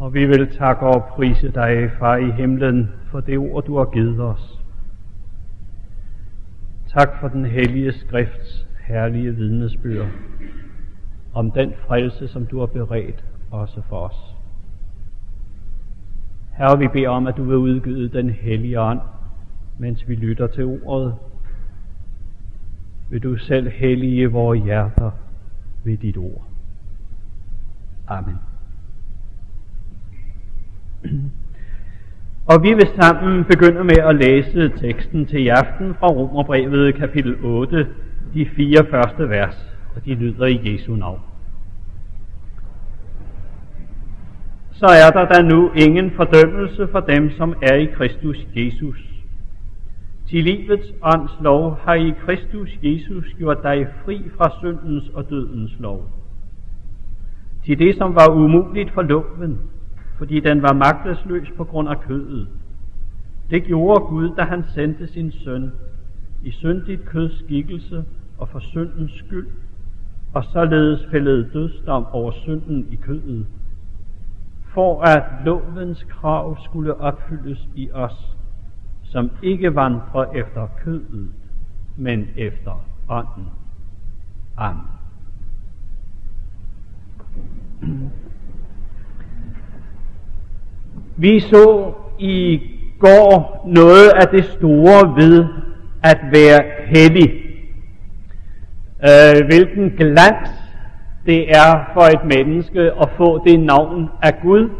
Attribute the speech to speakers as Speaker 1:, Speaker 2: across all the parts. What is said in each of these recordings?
Speaker 1: Og vi vil takke og prise dig, far i himlen, for det ord, du har givet os. Tak for den hellige skrifts herlige vidnesbyrd om den frelse, som du har beredt også for os. Herre, vi beder om, at du vil udgyde den hellige ånd, mens vi lytter til ordet. Vil du selv hellige vores hjerter ved dit ord. Amen. Og vi vil sammen begynde med at læse teksten til i aften fra Romerbrevet kapitel 8, de fire første vers, og de lyder i Jesu navn. Så er der da nu ingen fordømmelse for dem, som er i Kristus Jesus. Til livets ånds lov har i Kristus Jesus gjort dig fri fra syndens og dødens lov. Til det, som var umuligt for loven, fordi den var magtesløs på grund af kødet. Det gjorde Gud, da han sendte sin søn i syndigt køds skikkelse og for syndens skyld, og således fældede dødsdom over synden i kødet, for at lovens krav skulle opfyldes i os, som ikke vandrer efter kødet, men efter ånden. Amen. Vi så i går noget af det store ved at være hellig. Øh, hvilken glans det er for et menneske at få det navn af Gud.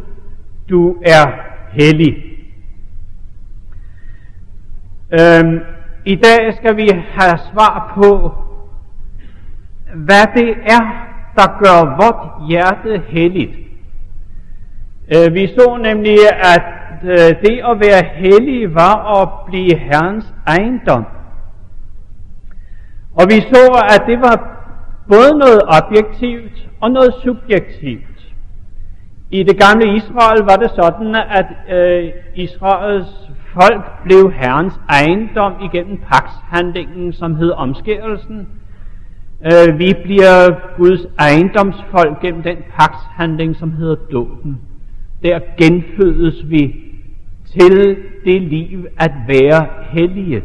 Speaker 1: Du er hellig. Øh, I dag skal vi have svar på, hvad det er, der gør vort hjerte helligt. Øh, vi så nemlig, at øh, det at være hellig var at blive Herrens ejendom. Og vi så, at det var både noget objektivt og noget subjektivt. I det gamle Israel var det sådan, at øh, Israels folk blev Herrens ejendom igennem pakshandlingen, som hed omskærelsen. Øh, vi bliver Guds ejendomsfolk gennem den pakshandling, som hedder dåben. Der genfødes vi til det liv at være hellige.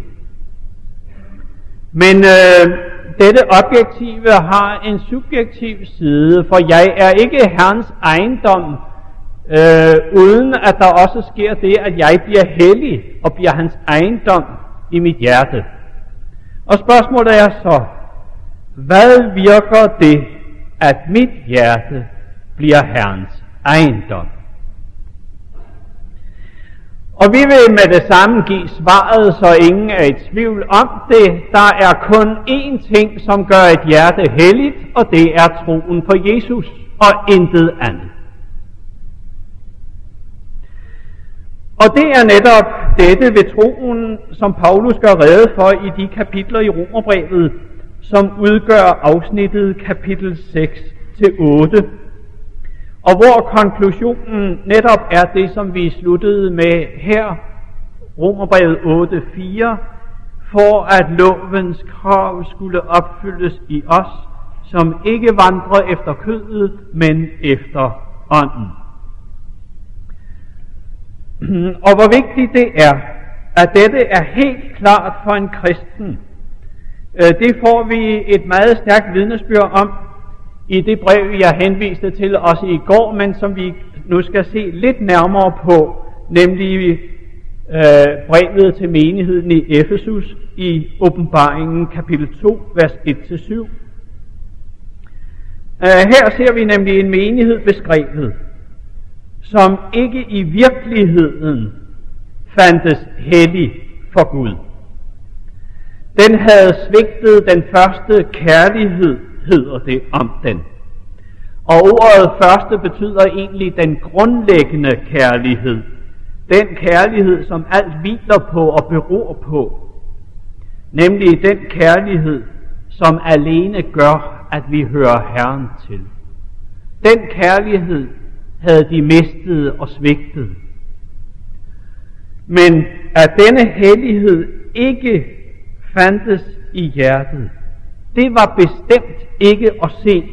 Speaker 1: Men øh, dette objektive har en subjektiv side, for jeg er ikke Herrens ejendom, øh, uden at der også sker det, at jeg bliver hellig og bliver hans ejendom i mit hjerte. Og spørgsmålet er så, hvad virker det, at mit hjerte bliver Herrens ejendom? Og vi vil med det samme give svaret, så ingen er i tvivl om det. Der er kun én ting, som gør et hjerte helligt, og det er troen på Jesus, og intet andet. Og det er netop dette ved troen, som Paulus gør rede for i de kapitler i Romerbrevet, som udgør afsnittet kapitel 6 til 8 og hvor konklusionen netop er det, som vi sluttede med her, Romerbrevet 8.4, for at lovens krav skulle opfyldes i os, som ikke vandrer efter kødet, men efter ånden. Og hvor vigtigt det er, at dette er helt klart for en kristen, øh, det får vi et meget stærkt vidnesbyrd om i det brev, jeg henviste til også i går, men som vi nu skal se lidt nærmere på, nemlig øh, brevet til menigheden i Efesus i åbenbaringen kapitel 2, vers 1-7. Øh, her ser vi nemlig en menighed beskrevet, som ikke i virkeligheden fandtes hellig for Gud. Den havde svigtet den første kærlighed hedder det om den. Og ordet første betyder egentlig den grundlæggende kærlighed. Den kærlighed, som alt hviler på og beror på. Nemlig den kærlighed, som alene gør, at vi hører Herren til. Den kærlighed havde de mistet og svigtet. Men at denne hellighed ikke fandtes i hjertet, det var bestemt ikke at se.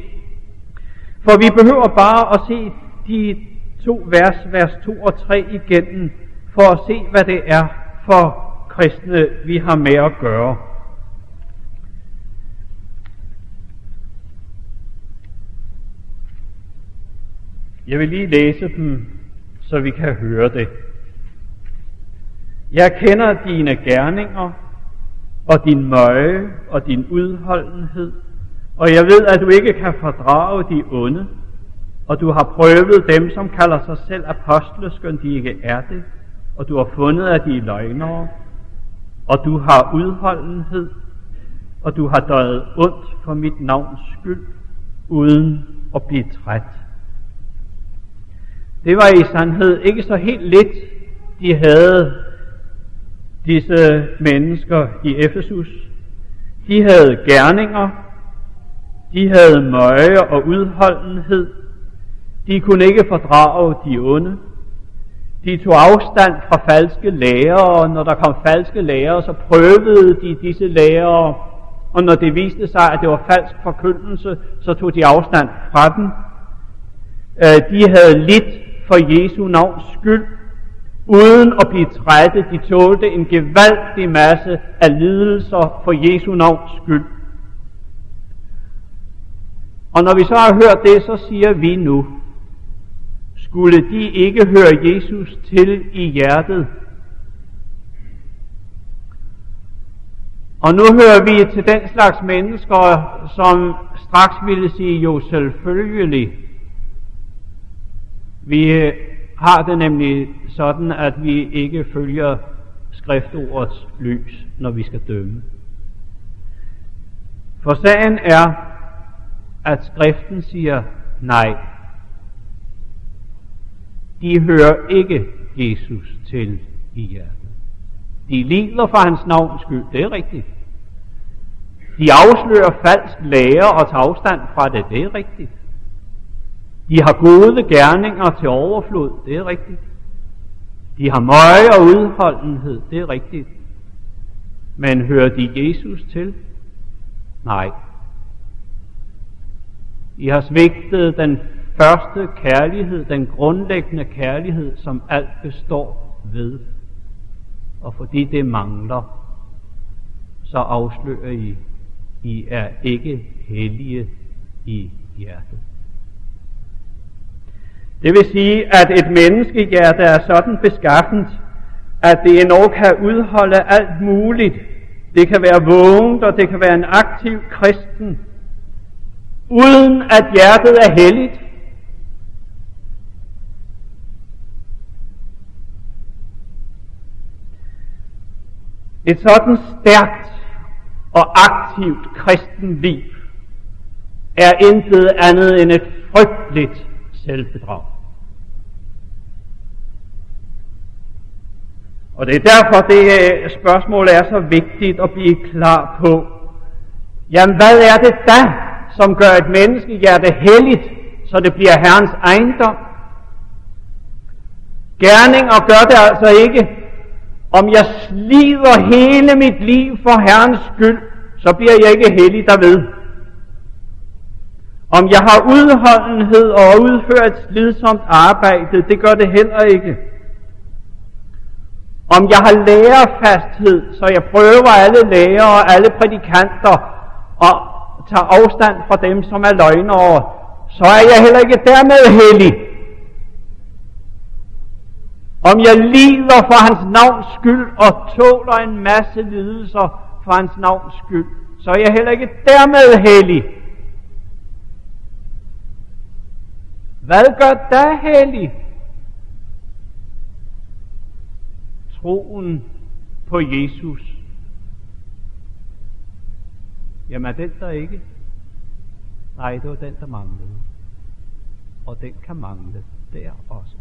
Speaker 1: For vi behøver bare at se de to vers, vers 2 og 3 igennem, for at se, hvad det er for kristne, vi har med at gøre. Jeg vil lige læse dem, så vi kan høre det. Jeg kender dine gerninger, og din møje og din udholdenhed, og jeg ved, at du ikke kan fordrage de onde, og du har prøvet dem, som kalder sig selv apostle, skønt de ikke er det, og du har fundet, at de er løgnere, og du har udholdenhed, og du har døjet ondt for mit navns skyld, uden at blive træt. Det var i sandhed ikke så helt lidt, de havde disse mennesker i Efesus. De havde gerninger, de havde møje og udholdenhed, de kunne ikke fordrage de onde, de tog afstand fra falske lærere, og når der kom falske lærere, så prøvede de disse lærere, og når det viste sig, at det var falsk forkyndelse, så tog de afstand fra dem. Øh, de havde lidt for Jesu navns skyld, uden at blive trætte. De tålte en gevaldig masse af lidelser for Jesu navns skyld. Og når vi så har hørt det, så siger vi nu, skulle de ikke høre Jesus til i hjertet? Og nu hører vi til den slags mennesker, som straks ville sige jo selvfølgelig. Vi har det nemlig sådan, at vi ikke følger skriftordets lys, når vi skal dømme. For sagen er, at skriften siger nej. De hører ikke Jesus til i hjertet. De lider for hans navns skyld, det er rigtigt. De afslører falsk lære og tager afstand fra det, det er rigtigt. De har gode gerninger til overflod, det er rigtigt. De har møje og udholdenhed, det er rigtigt. Men hører de Jesus til? Nej. I har svigtet den første kærlighed, den grundlæggende kærlighed, som alt består ved. Og fordi det mangler, så afslører I, I er ikke hellige i hjertet. Det vil sige, at et menneskehjerte er sådan beskaffent, at det endnu kan udholde alt muligt. Det kan være vågent, og det kan være en aktiv kristen, uden at hjertet er helligt. Et sådan stærkt og aktivt kristen liv er intet andet end et frygteligt selvbedrag. Og det er derfor, det øh, spørgsmål er så vigtigt at blive klar på. Jamen, hvad er det da, som gør et menneskehjerte helligt, så det bliver Herrens ejendom? Gerninger gør det altså ikke. Om jeg slider hele mit liv for Herrens skyld, så bliver jeg ikke hellig derved. Om jeg har udholdenhed og udfører et slidsomt arbejde, det gør det heller ikke. Om jeg har lærerfasthed, så jeg prøver alle lærere og alle prædikanter og tager afstand fra dem, som er løgnere, så er jeg heller ikke dermed hellig. Om jeg lider for hans navns skyld og tåler en masse lidelser for hans navns skyld, så er jeg heller ikke dermed hellig. Hvad gør dig hellig? Troen på Jesus. Jamen er den der ikke? Nej, det var den, der manglede. Og den kan mangle der også.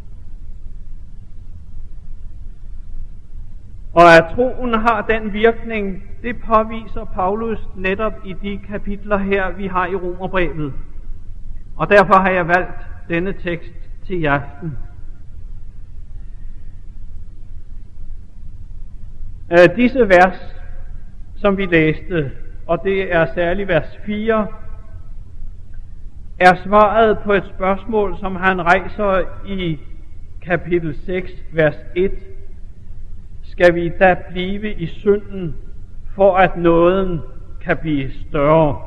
Speaker 1: Og at troen har den virkning, det påviser Paulus netop i de kapitler her, vi har i Romerbrevet. Og derfor har jeg valgt denne tekst til i aften. Øh, disse vers, som vi læste, og det er særligt vers 4, er svaret på et spørgsmål, som han rejser i kapitel 6, vers 1, skal vi da blive i synden, for at nåden kan blive større.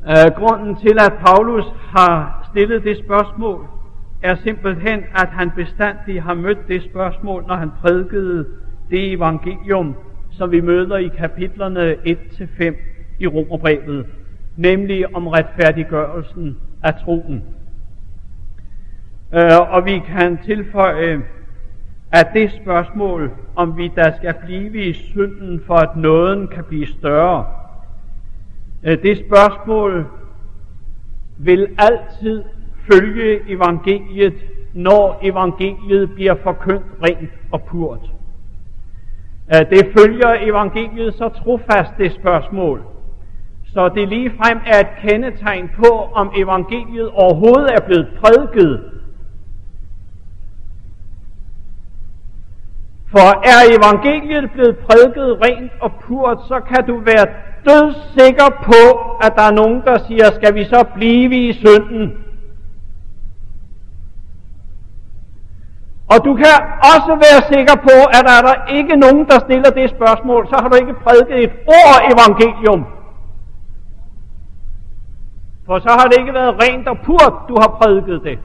Speaker 1: Uh, grunden til, at Paulus har stillet det spørgsmål, er simpelthen, at han bestandig har mødt det spørgsmål, når han prædikede det evangelium, som vi møder i kapitlerne 1-5 i Romerbrevet, nemlig om retfærdiggørelsen af troen. Øh, og vi kan tilføje, at det spørgsmål, om vi der skal blive i synden, for at nåden kan blive større, øh, det spørgsmål vil altid følge evangeliet, når evangeliet bliver forkyndt rent og purt. Det følger evangeliet så trofast det spørgsmål, så det lige frem er et kendetegn på, om evangeliet overhovedet er blevet prædiket. For er evangeliet blevet prædiket rent og purt, så kan du være dødsikker på, at der er nogen, der siger, skal vi så blive i synden? Og du kan også være sikker på, at er der ikke nogen, der stiller det spørgsmål, så har du ikke prædiket et ord evangelium. For så har det ikke været rent og purt, du har prædiket det.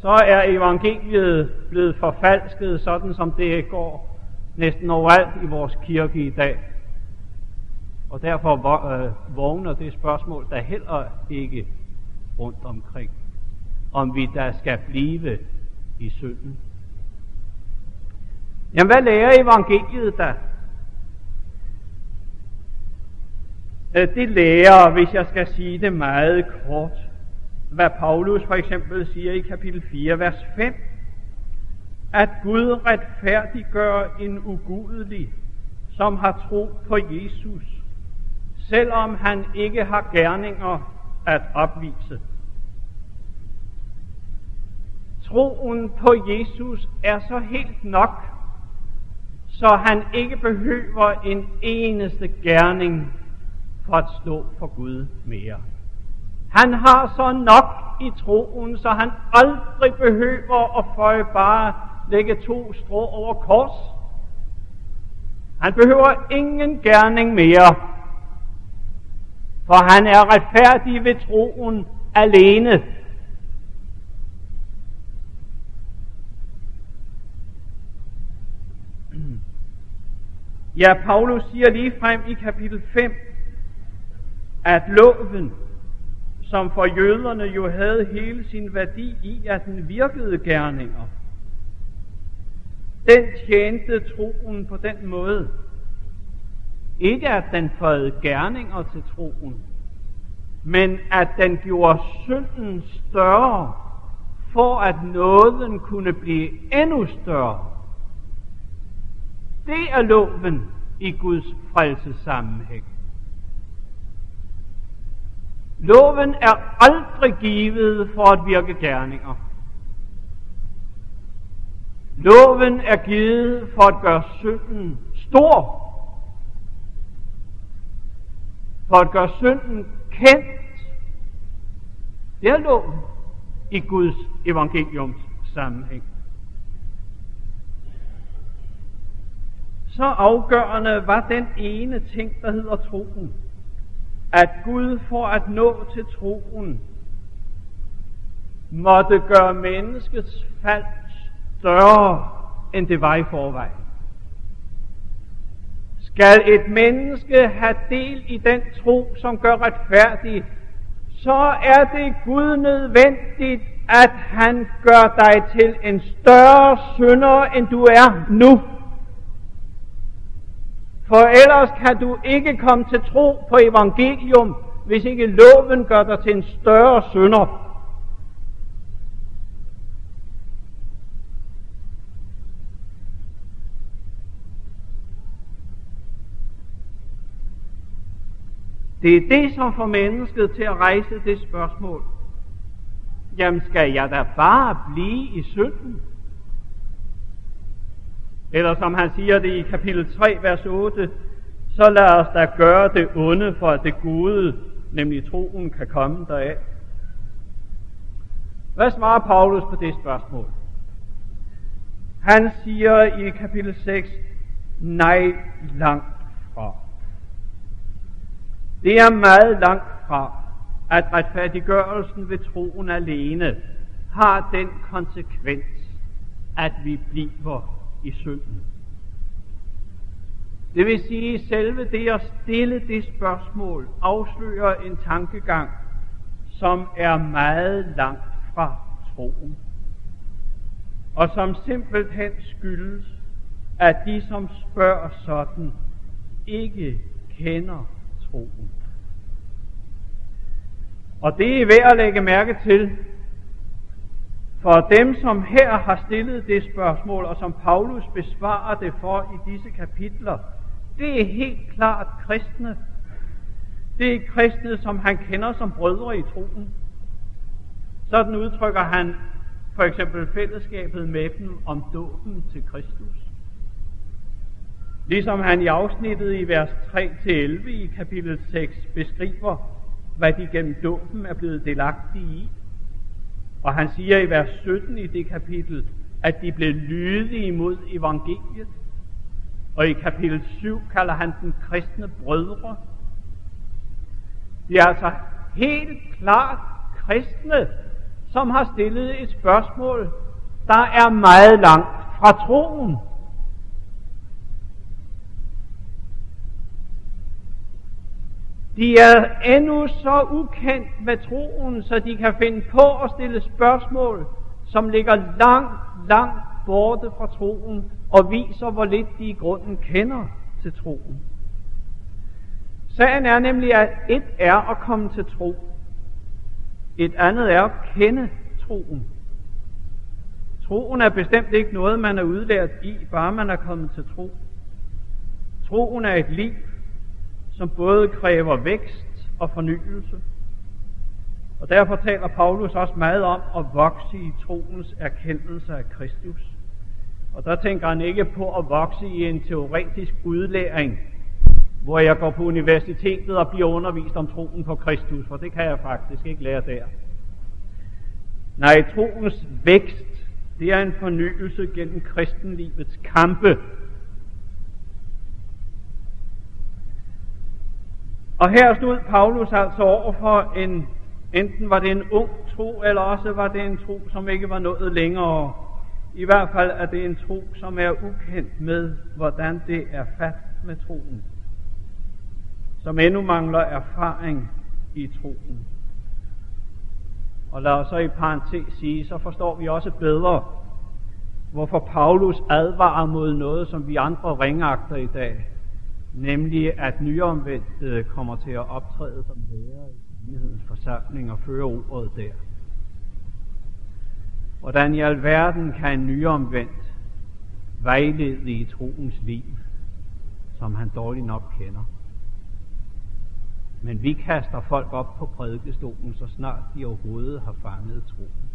Speaker 1: Så er evangeliet blevet forfalsket, sådan som det går næsten overalt i vores kirke i dag. Og derfor øh, vågner det spørgsmål der heller ikke rundt omkring, om vi der skal blive i synden. Jamen, hvad lærer evangeliet da? Øh, det lærer, hvis jeg skal sige det meget kort, hvad Paulus for eksempel siger i kapitel 4, vers 5, at Gud retfærdiggør en ugudelig, som har tro på Jesus, selvom han ikke har gerninger at opvise. Troen på Jesus er så helt nok så han ikke behøver en eneste gerning for at stå for Gud mere. Han har så nok i troen, så han aldrig behøver at føje bare lægge to strå over kors. Han behøver ingen gerning mere, for han er retfærdig ved troen alene. Ja, Paulus siger lige frem i kapitel 5, at loven, som for jøderne jo havde hele sin værdi i, at den virkede gerninger, den tjente troen på den måde. Ikke at den føjede gerninger til troen, men at den gjorde synden større, for at nåden kunne blive endnu større. Det er loven i Guds frelsesammenhæng. Loven er aldrig givet for at virke gerninger. Loven er givet for at gøre synden stor. For at gøre synden kendt. Det er loven i Guds evangeliums sammenhæng. så afgørende var den ene ting, der hedder troen. At Gud for at nå til troen, måtte gøre menneskets fald større, end det var i forvejen. Skal et menneske have del i den tro, som gør retfærdig, så er det Gud nødvendigt, at han gør dig til en større synder, end du er nu. For ellers kan du ikke komme til tro på evangelium, hvis ikke loven gør dig til en større synder. Det er det, som får mennesket til at rejse det spørgsmål. Jamen skal jeg da bare blive i synden? Eller som han siger det i kapitel 3, vers 8, så lad os da gøre det onde for at det gode, nemlig troen, kan komme deraf. Hvad svarer Paulus på det spørgsmål? Han siger i kapitel 6, nej langt fra. Det er meget langt fra, at retfærdiggørelsen ved troen alene har den konsekvens, at vi bliver i synden. Det vil sige, selve det at stille det spørgsmål afslører en tankegang, som er meget langt fra troen, og som simpelthen skyldes, at de, som spørger sådan, ikke kender troen. Og det er værd at lægge mærke til, for dem, som her har stillet det spørgsmål, og som Paulus besvarer det for i disse kapitler, det er helt klart kristne. Det er kristne, som han kender som brødre i troen. Sådan udtrykker han for eksempel fællesskabet med dem om dåben til Kristus. Ligesom han i afsnittet i vers 3-11 i kapitel 6 beskriver, hvad de gennem dåben er blevet delagtige i. Og han siger i vers 17 i det kapitel, at de blev lydige mod evangeliet. Og i kapitel 7 kalder han den kristne brødre. De er altså helt klart kristne, som har stillet et spørgsmål, der er meget langt fra troen. De er endnu så ukendt med troen, så de kan finde på at stille spørgsmål, som ligger langt, langt borte fra troen, og viser, hvor lidt de i grunden kender til troen. Sagen er nemlig, at et er at komme til tro. Et andet er at kende troen. Troen er bestemt ikke noget, man er udlært i, bare man er kommet til tro. Troen er et liv, som både kræver vækst og fornyelse. Og derfor taler Paulus også meget om at vokse i troens erkendelse af Kristus. Og der tænker han ikke på at vokse i en teoretisk udlæring, hvor jeg går på universitetet og bliver undervist om troen på Kristus, for det kan jeg faktisk ikke lære der. Nej, troens vækst, det er en fornyelse gennem kristenlivets kampe Og her stod Paulus altså over for en, enten var det en ung tro, eller også var det en tro, som ikke var nået længere. I hvert fald er det en tro, som er ukendt med, hvordan det er fat med troen. Som endnu mangler erfaring i troen. Og lad os så i parentes sige, så forstår vi også bedre, hvorfor Paulus advarer mod noget, som vi andre ringagter i dag nemlig at nyomvendte kommer til at optræde som lærer i menighedens forsamling og føre ordet der. Hvordan i alverden kan en nyomvendt vejlede i troens liv, som han dårligt nok kender? Men vi kaster folk op på prædikestolen, så snart de overhovedet har fanget troen.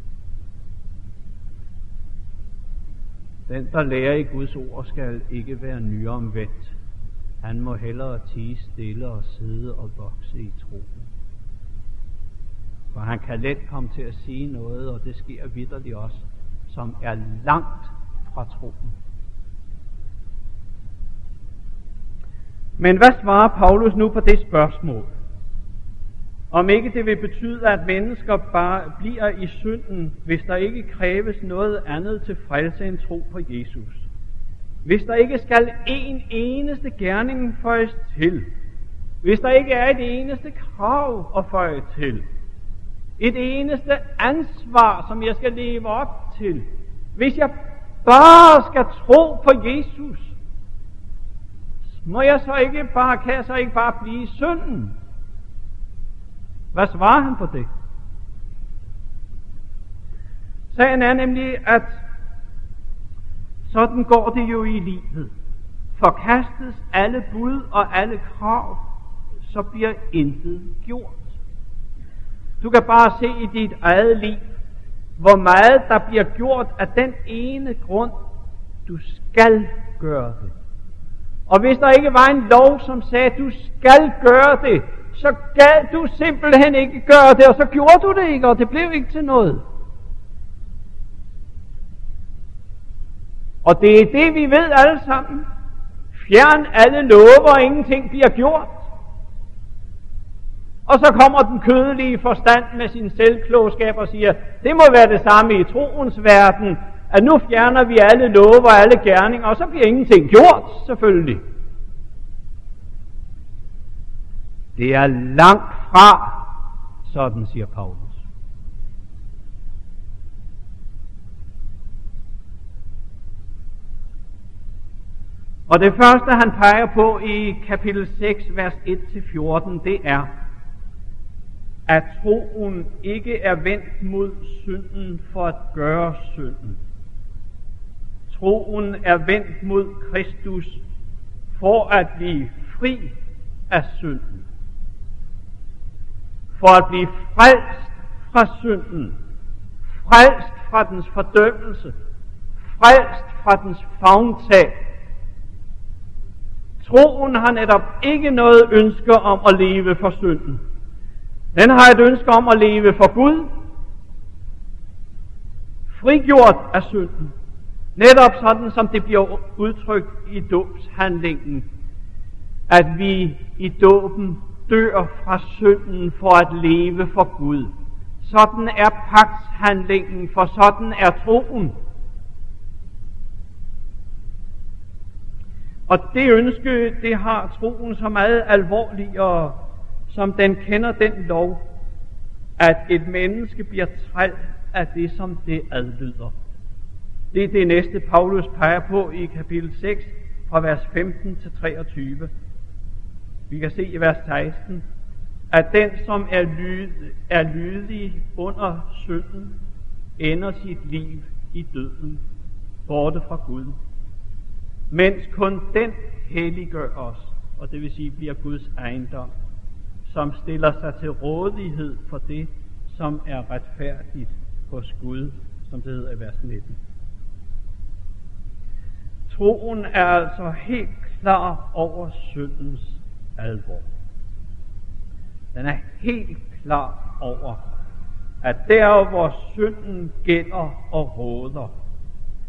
Speaker 1: Den, der lærer i Guds ord, skal ikke være nyomvendt, han må hellere tige stille og sidde og vokse i troen. For han kan let komme til at sige noget, og det sker vidderligt også, som er langt fra troen. Men hvad svarer Paulus nu på det spørgsmål? Om ikke det vil betyde, at mennesker bare bliver i synden, hvis der ikke kræves noget andet til frelse end tro på Jesus hvis der ikke skal en eneste gerning føjes til, hvis der ikke er et eneste krav at føje til, et eneste ansvar, som jeg skal leve op til, hvis jeg bare skal tro på Jesus, må jeg så ikke bare, kan jeg så ikke bare blive synden? Hvad svarer han på det? Sagen er nemlig, at sådan går det jo i livet. Forkastes alle bud og alle krav, så bliver intet gjort. Du kan bare se i dit eget liv, hvor meget der bliver gjort af den ene grund, du skal gøre det. Og hvis der ikke var en lov, som sagde, at du skal gøre det, så gad du simpelthen ikke gøre det, og så gjorde du det ikke, og det blev ikke til noget. Og det er det, vi ved alle sammen. Fjern alle lover, og ingenting bliver gjort. Og så kommer den kødelige forstand med sin selvklogskab og siger, det må være det samme i troens verden, at nu fjerner vi alle love og alle gerninger, og så bliver ingenting gjort, selvfølgelig. Det er langt fra, sådan siger Paulus. Og det første, han peger på i kapitel 6, vers 1-14, det er, at troen ikke er vendt mod synden for at gøre synden. Troen er vendt mod Kristus for at blive fri af synden. For at blive frelst fra synden. Frelst fra dens fordømmelse. Frelst fra dens fagntag. Troen har netop ikke noget ønske om at leve for synden. Den har et ønske om at leve for Gud, frigjort af synden. Netop sådan, som det bliver udtrykt i dåbshandlingen, at vi i dåben dør fra synden for at leve for Gud. Sådan er pagtshandlingen, for sådan er troen. Og det ønske, det har troen så meget alvorligere, som den kender den lov, at et menneske bliver træt af det, som det adlyder. Det er det næste, Paulus peger på i kapitel 6, fra vers 15 til 23. Vi kan se i vers 16, at den, som er, lyd, er lydig under synden, ender sit liv i døden, borte fra Gud. Mens kun den helliggør os, og det vil sige bliver Guds ejendom, som stiller sig til rådighed for det, som er retfærdigt hos Gud, som det hedder i vers 19. Troen er altså helt klar over syndens alvor. Den er helt klar over, at der hvor synden gælder og råder,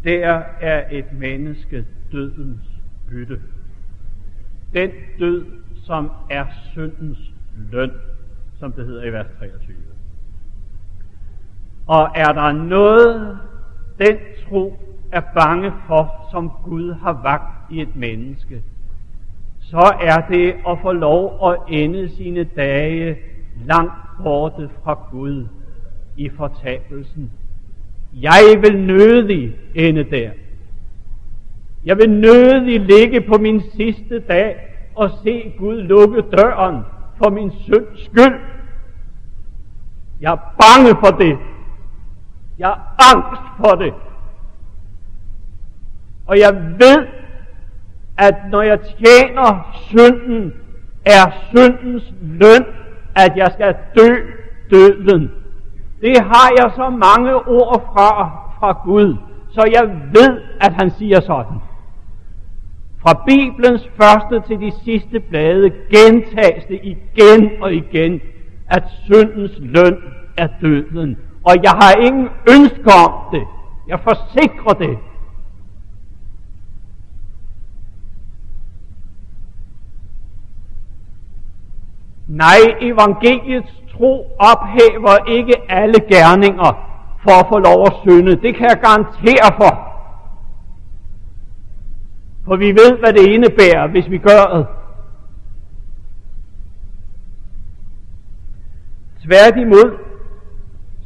Speaker 1: der er et menneske dødens bytte. Den død, som er syndens løn, som det hedder i vers 23. Og er der noget, den tro er bange for, som Gud har vagt i et menneske, så er det at få lov at ende sine dage langt borte fra Gud i fortabelsen. Jeg vil nødig ende der. Jeg vil nødig ligge på min sidste dag og se Gud lukke døren for min synds skyld. Jeg er bange for det. Jeg er angst for det. Og jeg ved, at når jeg tjener synden, er syndens løn, at jeg skal dø døden. Det har jeg så mange ord fra, fra Gud, så jeg ved, at han siger sådan. Fra Bibelens første til de sidste blade gentages det igen og igen, at syndens løn er døden. Og jeg har ingen ønske om det. Jeg forsikrer det. Nej, evangeliets tro ophæver ikke alle gerninger for at få lov at synde. Det kan jeg garantere for. For vi ved, hvad det indebærer, hvis vi gør det. Tværtimod,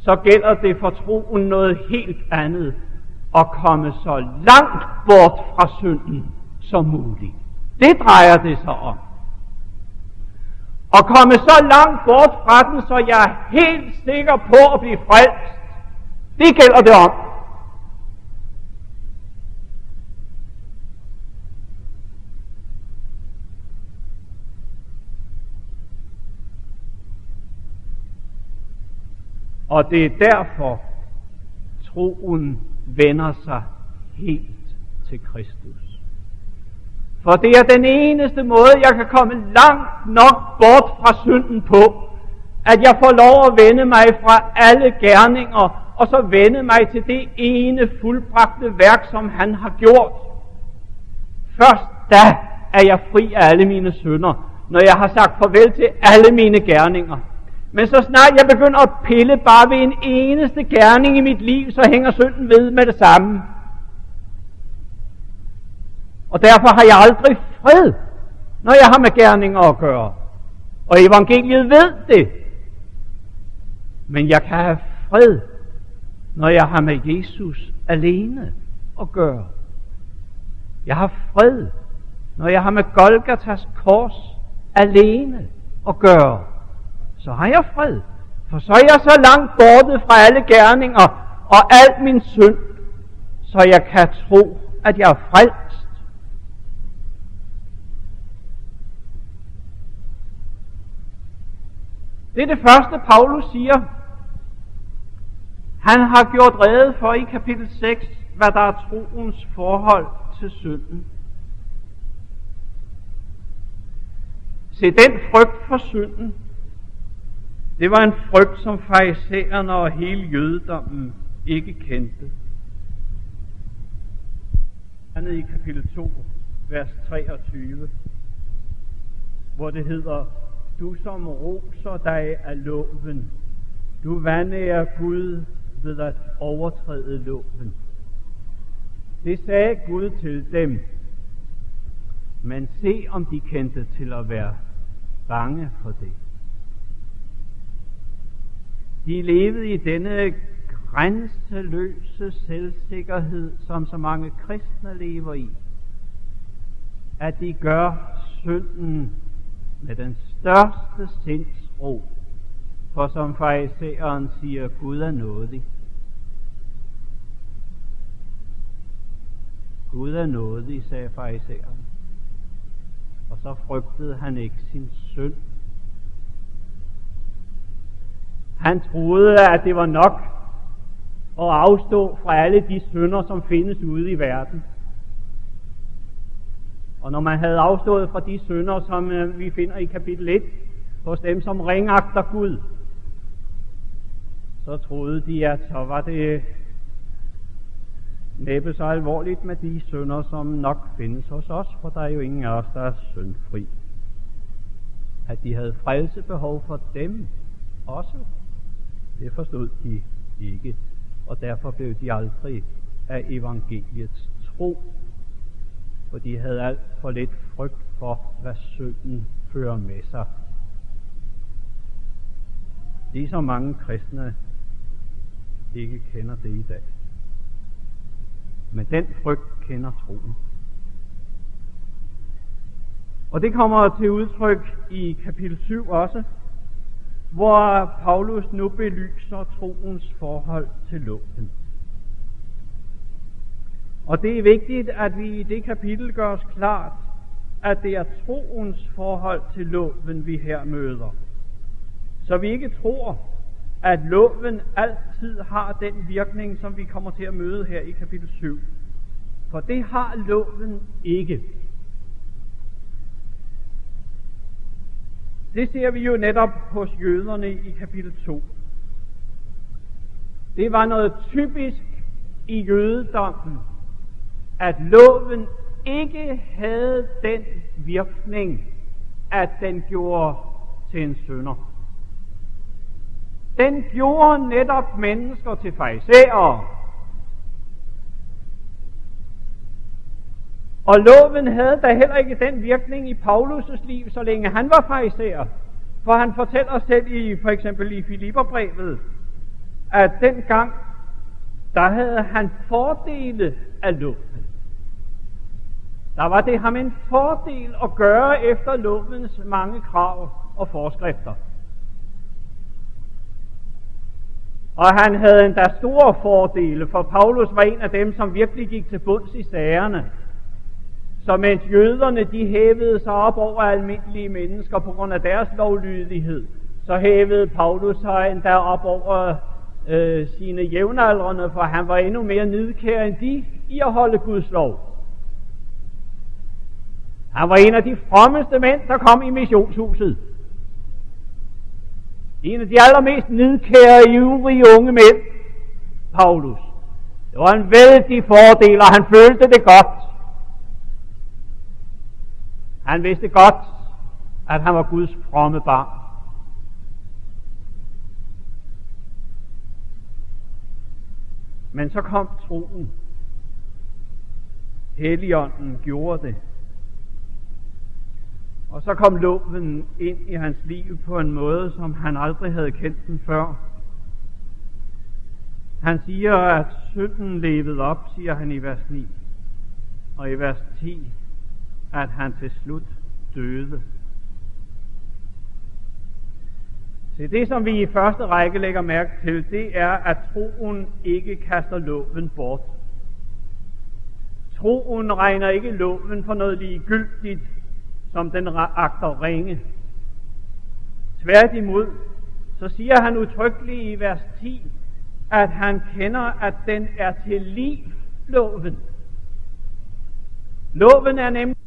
Speaker 1: så gælder det for troen noget helt andet. At komme så langt bort fra synden som muligt. Det drejer det sig om og komme så langt bort fra den, så jeg er helt sikker på at blive frelst. Det gælder det om. Og det er derfor, troen vender sig helt til Kristus. For det er den eneste måde, jeg kan komme langt nok bort fra synden på, at jeg får lov at vende mig fra alle gerninger, og så vende mig til det ene fuldbragte værk, som han har gjort. Først da er jeg fri af alle mine synder, når jeg har sagt farvel til alle mine gerninger. Men så snart jeg begynder at pille bare ved en eneste gerning i mit liv, så hænger synden ved med det samme. Og derfor har jeg aldrig fred, når jeg har med gerninger at gøre. Og evangeliet ved det. Men jeg kan have fred, når jeg har med Jesus alene at gøre. Jeg har fred, når jeg har med Golgatas kors alene at gøre. Så har jeg fred, for så er jeg så langt borte fra alle gerninger og alt min synd, så jeg kan tro, at jeg er frelst. Det er det første, Paulus siger han har gjort rede for i kapitel 6, hvad der er troens forhold til synden. Se, den frygt for synden, det var en frygt, som farisæerne og hele jødedommen ikke kendte. Andet i kapitel 2, vers 23, hvor det hedder, du som roser dig af loven, du vandærer Gud ved at overtræde loven. Det sagde Gud til dem, men se om de kendte til at være bange for det. De levede i denne grænseløse selvsikkerhed, som så mange kristne lever i, at de gør synden med den største sindsro for som fariseren siger, Gud er nådig. Gud er nådig, sagde fariseren. Og så frygtede han ikke sin synd. Han troede, at det var nok at afstå fra alle de synder, som findes ude i verden. Og når man havde afstået fra de synder, som øh, vi finder i kapitel 1, hos dem, som ringagter Gud, så troede de, at så var det næppe så alvorligt med de synder, som nok findes hos os, for der er jo ingen af os, der er syndfri. At de havde frelsebehov for dem også, det forstod de ikke, og derfor blev de aldrig af evangeliets tro, for de havde alt for lidt frygt for, hvad synden fører med sig. Ligesom mange kristne ikke kender det i dag. Men den frygt kender troen. Og det kommer til udtryk i kapitel 7 også, hvor Paulus nu belyser troens forhold til loven. Og det er vigtigt, at vi i det kapitel gør os klart, at det er troens forhold til loven, vi her møder. Så vi ikke tror, at loven altid har den virkning, som vi kommer til at møde her i kapitel 7. For det har loven ikke. Det ser vi jo netop hos jøderne i kapitel 2. Det var noget typisk i jødedommen, at loven ikke havde den virkning, at den gjorde til en synder. Den gjorde netop mennesker til fejserer. Og loven havde da heller ikke den virkning i Paulus' liv, så længe han var fejserer. For han fortæller selv i, for eksempel i Filipperbrevet, at dengang, der havde han fordele af loven. Der var det ham en fordel at gøre efter lovens mange krav og forskrifter. Og han havde endda store fordele, for Paulus var en af dem, som virkelig gik til bunds i sagerne. Så mens jøderne de hævede sig op over almindelige mennesker på grund af deres lovlydighed, så hævede Paulus sig endda op over øh, sine jævnaldrende, for han var endnu mere nidkær end de i at holde Guds lov. Han var en af de frommeste mænd, der kom i missionshuset. En af de allermest nidkære, ivrige unge mænd, Paulus. Det var en vældig fordel, og han følte det godt. Han vidste godt, at han var Guds fromme barn. Men så kom troen. Helligånden gjorde det. Og så kom loven ind i hans liv på en måde, som han aldrig havde kendt den før. Han siger, at synden levede op, siger han i vers 9. Og i vers 10, at han til slut døde. Så det, som vi i første række lægger mærke til, det er, at troen ikke kaster loven bort. Troen regner ikke loven for noget ligegyldigt, som den agter ringe. Tværtimod, så siger han udtrykkeligt i vers 10, at han kender, at den er til liv, loven. Loven er nemlig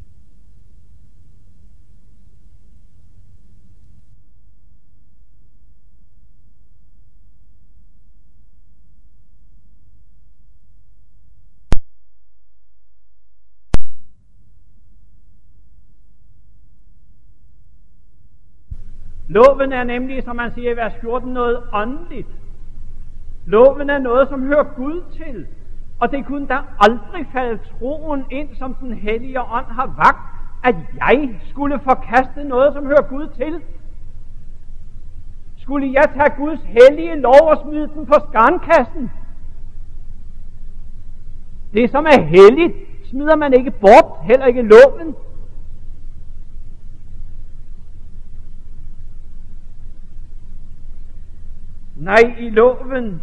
Speaker 1: Loven er nemlig, som man siger i vers 14, noget åndeligt. Loven er noget, som hører Gud til. Og det kunne da aldrig falde troen ind, som den hellige ånd har vagt, at jeg skulle forkaste noget, som hører Gud til. Skulle jeg tage Guds hellige lov og smide den på skarnkassen? Det, som er helligt, smider man ikke bort, heller ikke loven. Nej, i loven,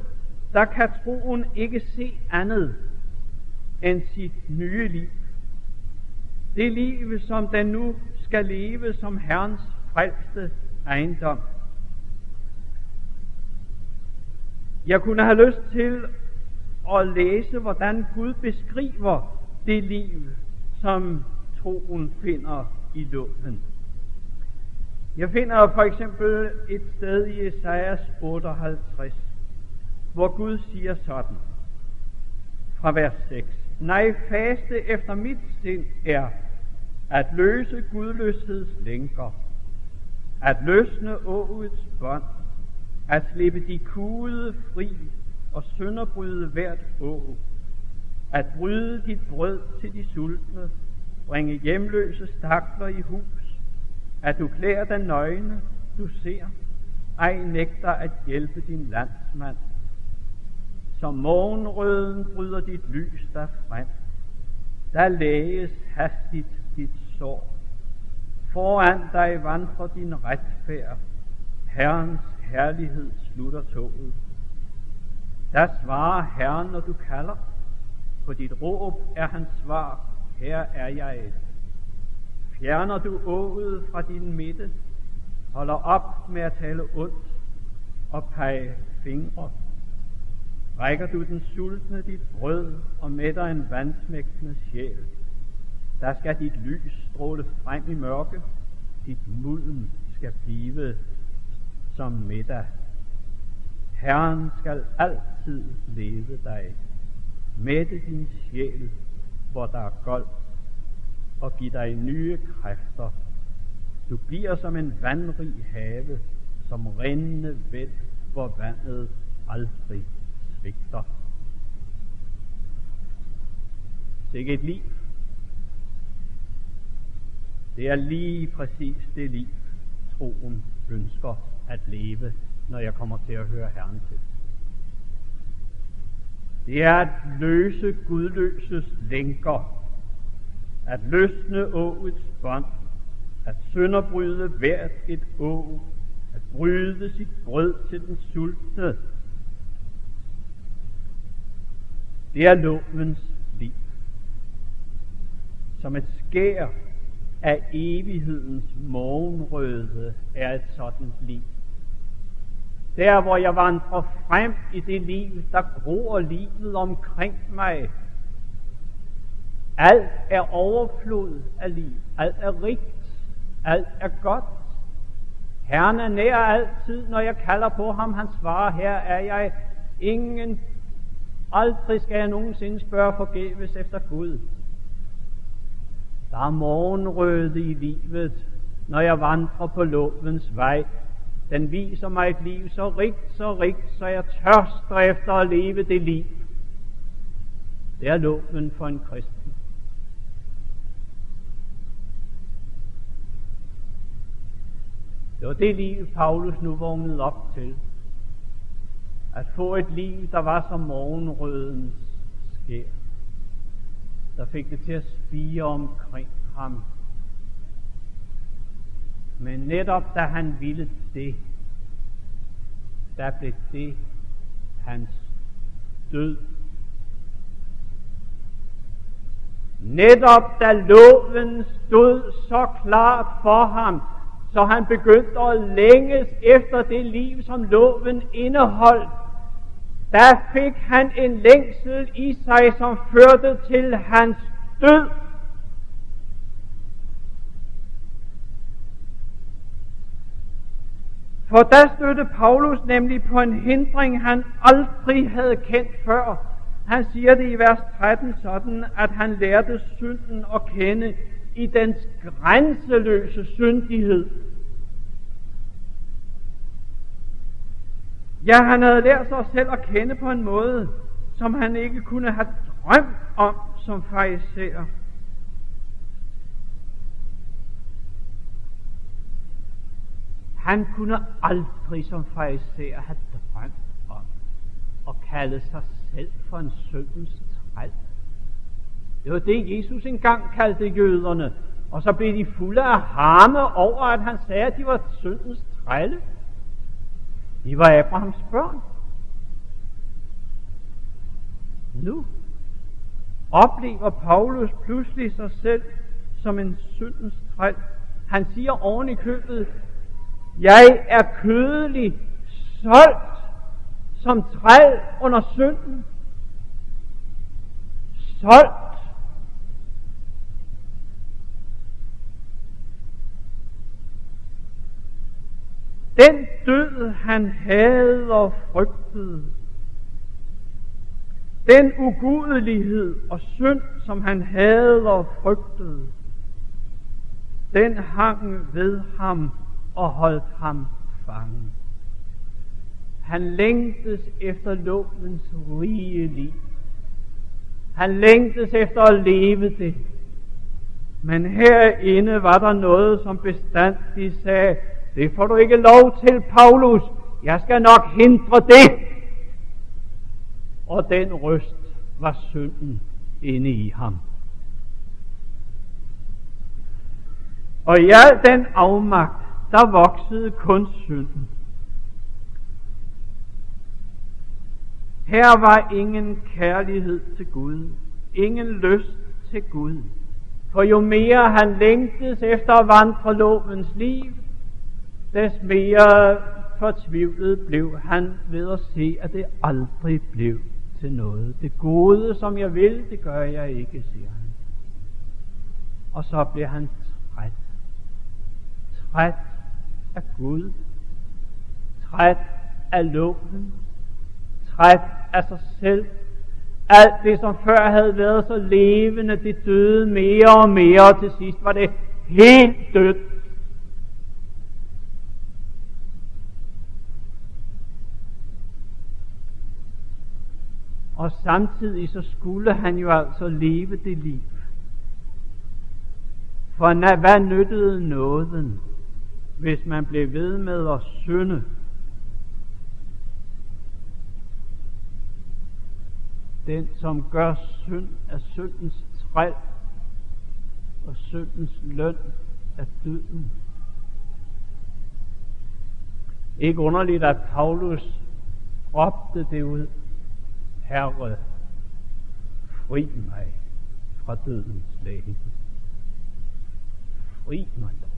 Speaker 1: der kan troen ikke se andet end sit nye liv. Det liv, som den nu skal leve som Herrens frelste ejendom. Jeg kunne have lyst til at læse, hvordan Gud beskriver det liv, som troen finder i loven. Jeg finder for eksempel et sted i Esajas 58, hvor Gud siger sådan, fra vers 6. Nej, faste efter mit sind er at løse gudløsheds lænker, at løsne åets bånd, at slippe de kude fri og sønderbryde hvert å, at bryde dit brød til de sultne, bringe hjemløse stakler i hus, at du klæder den nøgne, du ser, ej nægter at hjælpe din landsmand. Som morgenrøden bryder dit lys der frem, der læges hastigt dit sår. Foran dig vandrer din retfærd, Herrens herlighed slutter toget. Der svarer Herren, når du kalder, på dit råb er hans svar, her er jeg. Fjerner du året fra din midte, holder op med at tale ondt og pege fingre. Rækker du den sultne dit brød og mætter en vandsmægtende sjæl, der skal dit lys stråle frem i mørke, dit mulden skal blive som middag. Herren skal altid lede dig, mætte din sjæl, hvor der er goldt og give dig nye kræfter. Du bliver som en vandrig have, som rindende væld, hvor vandet aldrig svigter. Det er ikke et liv. Det er lige præcis det liv, troen ønsker at leve, når jeg kommer til at høre Herren til. Det er at løse gudløses lænker at løsne åets bånd, at sønderbryde hvert et å, at bryde sit brød til den sultne. Det er lovens liv. Som et skær af evighedens morgenrøde er et sådan liv. Der, hvor jeg vandrer frem i det liv, der gror livet omkring mig, alt er overflod af liv. Alt er rigt. Alt er godt. Herren er nær altid, når jeg kalder på ham. Han svarer, her er jeg. Ingen, aldrig skal jeg nogensinde spørge forgæves efter Gud. Der er morgenrøde i livet, når jeg vandrer på lovens vej. Den viser mig et liv så rigt, så rigt, så jeg tørster efter at leve det liv. Det er loven for en kristen. Det var det liv, Paulus nu vågnede op til. At få et liv, der var som morgenrødens skær. Der fik det til at spire omkring ham. Men netop da han ville det, der blev det hans død. Netop da loven stod så klart for ham, så han begyndte at længes efter det liv, som loven indeholdt. Der fik han en længsel i sig, som førte til hans død. For der stødte Paulus nemlig på en hindring, han aldrig havde kendt før. Han siger det i vers 13 sådan, at han lærte synden at kende i dens grænseløse syndighed. Ja, han havde lært sig selv at kende på en måde, som han ikke kunne have drømt om som fariserer. Han kunne aldrig som fariserer have drømt om at kalde sig selv for en syndens træl. Det var det, Jesus engang kaldte jøderne, og så blev de fulde af harme over, at han sagde, at de var syndens trælle. De var Abrahams børn. Nu oplever Paulus pludselig sig selv som en syndens træl. Han siger oven i købet, jeg er kødelig solgt som træl under synden. Solgt Den død, han havde og frygtede, den ugudelighed og synd, som han havde og frygtede, den hang ved ham og holdt ham fanget. Han længtes efter lovens rige liv. Han længtes efter at leve det. Men herinde var der noget, som bestandigt sagde, det får du ikke lov til, Paulus. Jeg skal nok hindre det. Og den røst var synden inde i ham. Og i al den afmagt, der voksede kun synden. Her var ingen kærlighed til Gud, ingen lyst til Gud. For jo mere han længtes efter at vandre lovens liv, des mere fortvivlet blev han ved at se, at det aldrig blev til noget. Det gode, som jeg vil, det gør jeg ikke, siger han. Og så bliver han træt. Træt af Gud. Træt af loven. Træt af sig selv. Alt det, som før havde været så levende, det døde mere og mere, og til sidst var det helt dødt Og samtidig så skulle han jo altså leve det liv. For hvad nyttede nåden, hvis man blev ved med at synde? Den, som gør synd er syndens træl, og syndens løn er døden. Ikke underligt, at Paulus råbte det ud. Herre, fri mig fra dødens læge. Fri mig dog.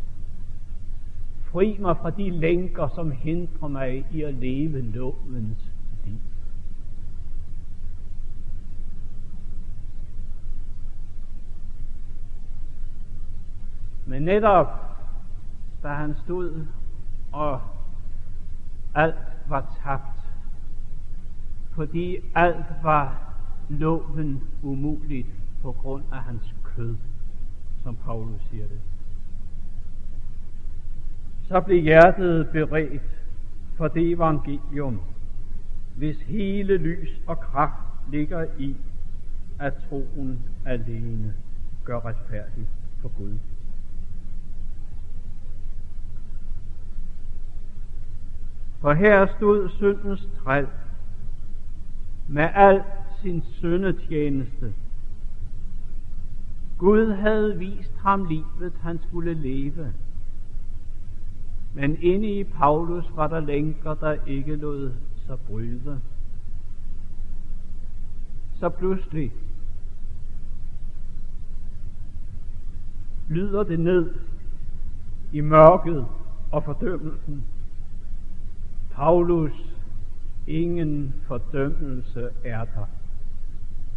Speaker 1: Fri mig fra de lænker, som hindrer mig i at leve lovens liv. Men netop da han stod, og alt var tabt, fordi alt var loven umuligt på grund af hans kød, som Paulus siger det. Så blev hjertet beredt for det evangelium, hvis hele lys og kraft ligger i, at troen alene gør retfærdig for Gud. For her stod syndens træl med al sin syndetjeneste. Gud havde vist ham livet, han skulle leve. Men inde i Paulus var der lænker, der ikke lod sig bryde. Så pludselig lyder det ned i mørket og fordømmelsen. Paulus, ingen fordømmelse er der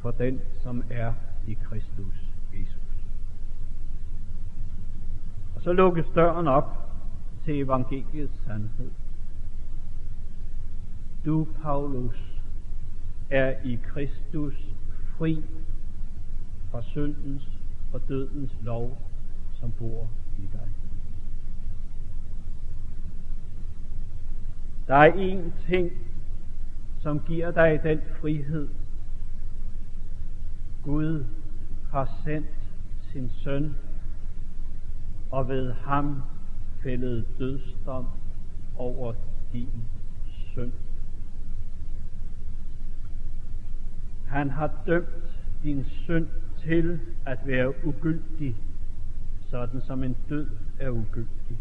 Speaker 1: for den, som er i Kristus Jesus. Og så lukkes døren op til evangeliets sandhed. Du, Paulus, er i Kristus fri fra syndens og dødens lov, som bor i dig. Der er én ting, som giver dig den frihed. Gud har sendt sin søn, og ved ham fældede dødsdom over din synd. Han har dømt din synd til at være ugyldig, sådan som en død er ugyldig.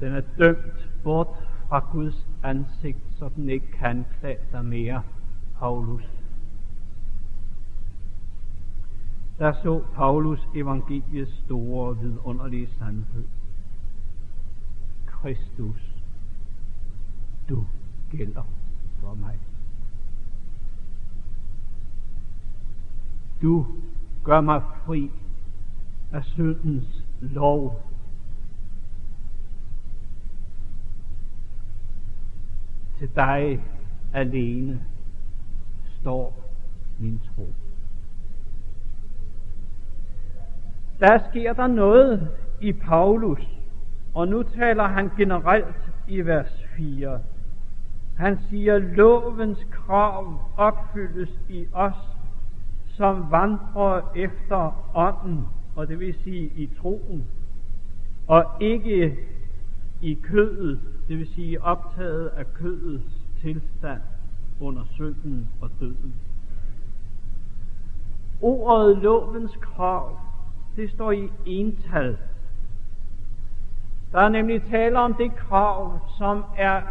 Speaker 1: Den er dømt bort fra Guds ansigt, så den ikke kan klage dig mere, Paulus. Der så Paulus evangeliets store og vidunderlige sandhed. Kristus, du gælder for mig. Du gør mig fri af syndens lov. Til dig alene står min tro. Der sker der noget i Paulus, og nu taler han generelt i vers 4. Han siger, lovens krav opfyldes i os, som vandrer efter ånden, og det vil sige i troen, og ikke i kødet, det vil sige optaget af kødets tilstand under synden og døden. Ordet lovens krav, det står i ental. Der er nemlig tale om det krav, som er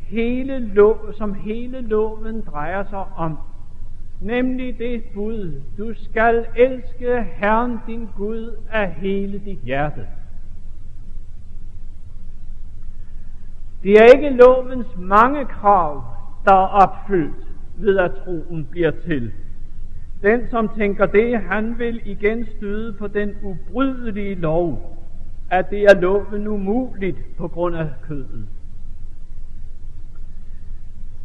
Speaker 1: hele lov, som hele loven drejer sig om nemlig det bud, du skal elske Herren din Gud af hele dit hjerte. Det er ikke lovens mange krav, der er opfyldt ved at troen bliver til. Den, som tænker det, han vil igen støde på den ubrydelige lov, at det er loven umuligt på grund af kødet.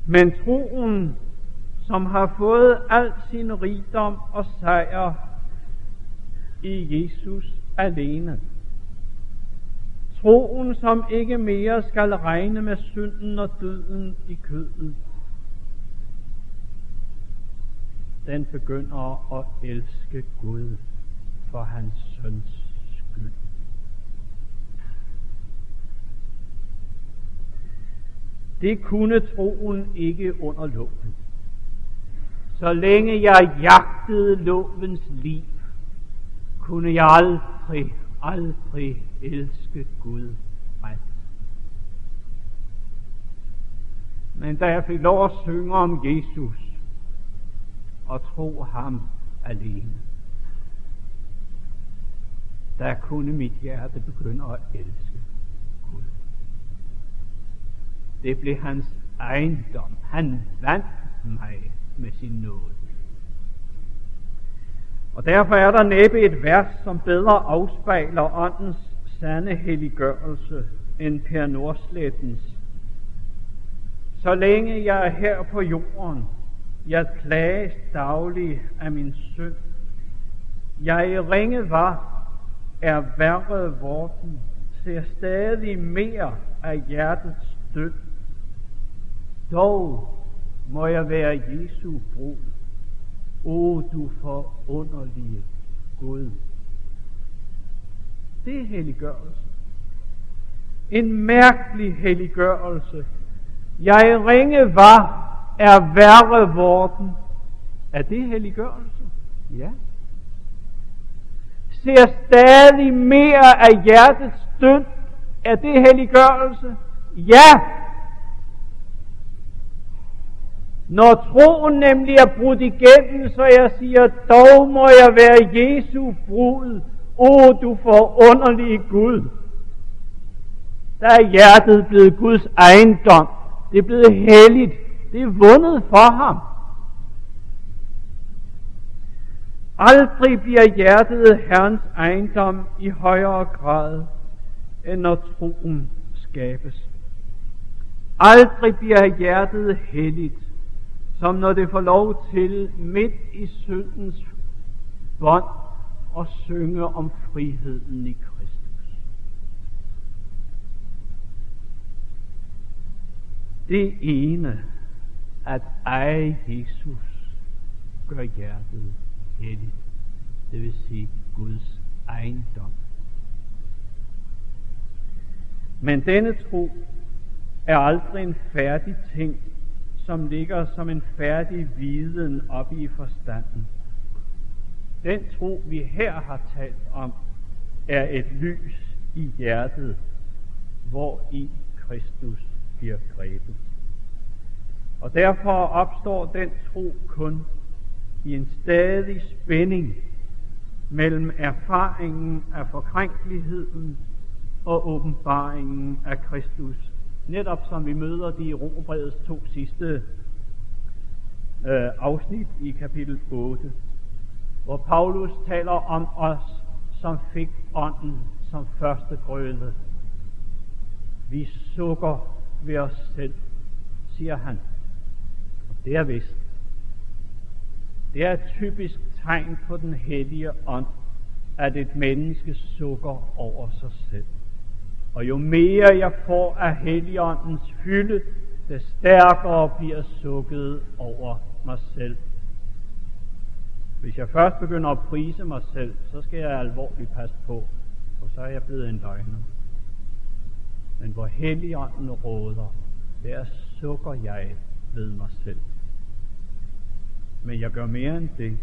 Speaker 1: Men troen som har fået al sin rigdom og sejr i Jesus alene. Troen, som ikke mere skal regne med synden og døden i kødet. Den begynder at elske Gud for hans søns skyld. Det kunne troen ikke under loven. Så længe jeg jagtede lovens liv, kunne jeg aldrig, aldrig elske Gud ret. Men da jeg fik lov at synge om Jesus og tro ham alene, der kunne mit hjerte begynde at elske Gud. Det blev hans ejendom. Han vandt mig med sin nåde. Og derfor er der næppe et vers, som bedre afspejler åndens sande helliggørelse end Per Nordslettens. Så længe jeg er her på jorden, jeg plages daglig af min synd. Jeg i ringe var, er værre vorten, ser stadig mere af hjertets død. Dog må jeg være Jesu brud. O du forunderlige Gud. Det er helliggørelse. En mærkelig helliggørelse. Jeg ringe var, er værre vorden. Er det helliggørelse? Ja. Ser stadig mere af hjertets stønd. Er det helliggørelse? Ja. Når troen nemlig er brudt igennem, så jeg siger, dog må jeg være Jesu brud. O, oh, du forunderlige Gud. Der er hjertet blevet Guds ejendom. Det er blevet helligt. Det er vundet for ham. Aldrig bliver hjertet Herrens ejendom i højere grad, end når troen skabes. Aldrig bliver hjertet helligt, som når det får lov til midt i syndens bånd at synge om friheden i Kristus. Det ene, at eje Jesus, gør hjertet helligt. Det vil sige Guds ejendom. Men denne tro er aldrig en færdig ting, som ligger som en færdig viden op i forstanden. Den tro, vi her har talt om, er et lys i hjertet, hvor i Kristus bliver grebet. Og derfor opstår den tro kun i en stadig spænding mellem erfaringen af forkrænkeligheden og åbenbaringen af Kristus netop som vi møder de i Romerbrevets to sidste øh, afsnit i kapitel 8, hvor Paulus taler om os, som fik ånden som første grøde. Vi sukker ved os selv, siger han. Og det er vist. Det er et typisk tegn på den hellige ånd, at et menneske sukker over sig selv. Og jo mere jeg får af Helligåndens fylde, det stærkere bliver sukket over mig selv. Hvis jeg først begynder at prise mig selv, så skal jeg alvorligt passe på, for så er jeg blevet en løgner. Men hvor Helligånden råder, der sukker jeg ved mig selv. Men jeg gør mere end det.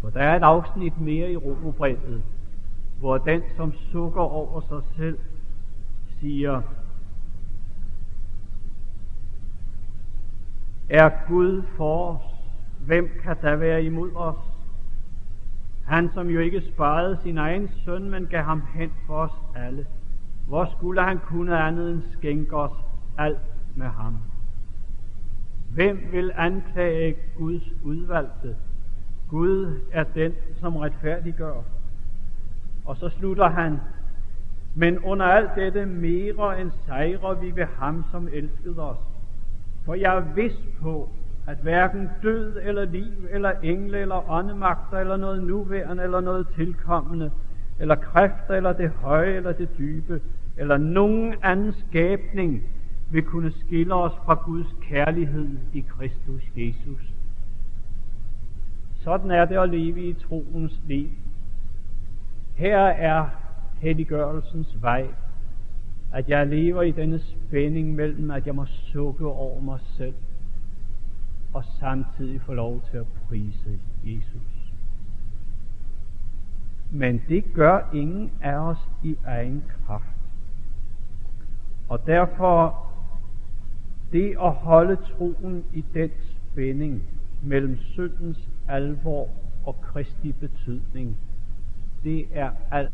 Speaker 1: For der er et afsnit mere i Romerbrevet, hvor den, som sukker over sig selv, siger, er Gud for os, hvem kan der være imod os? Han, som jo ikke sparede sin egen søn, men gav ham hen for os alle. Hvor skulle han kunne andet end skænke os alt med ham? Hvem vil anklage Guds udvalgte? Gud er den, som retfærdiggør. Og så slutter han, men under alt dette mere end sejrer vi ved ham, som elskede os. For jeg er vidst på, at hverken død eller liv, eller engle eller åndemagter, eller noget nuværende, eller noget tilkommende, eller kræfter, eller det høje, eller det dybe, eller nogen anden skabning, vil kunne skille os fra Guds kærlighed i Kristus Jesus. Sådan er det at leve i troens liv. Her er helliggørelsens vej, at jeg lever i denne spænding mellem, at jeg må sukke over mig selv, og samtidig få lov til at prise Jesus. Men det gør ingen af os i egen kraft. Og derfor det at holde troen i den spænding mellem syndens alvor og Kristi betydning, det er alt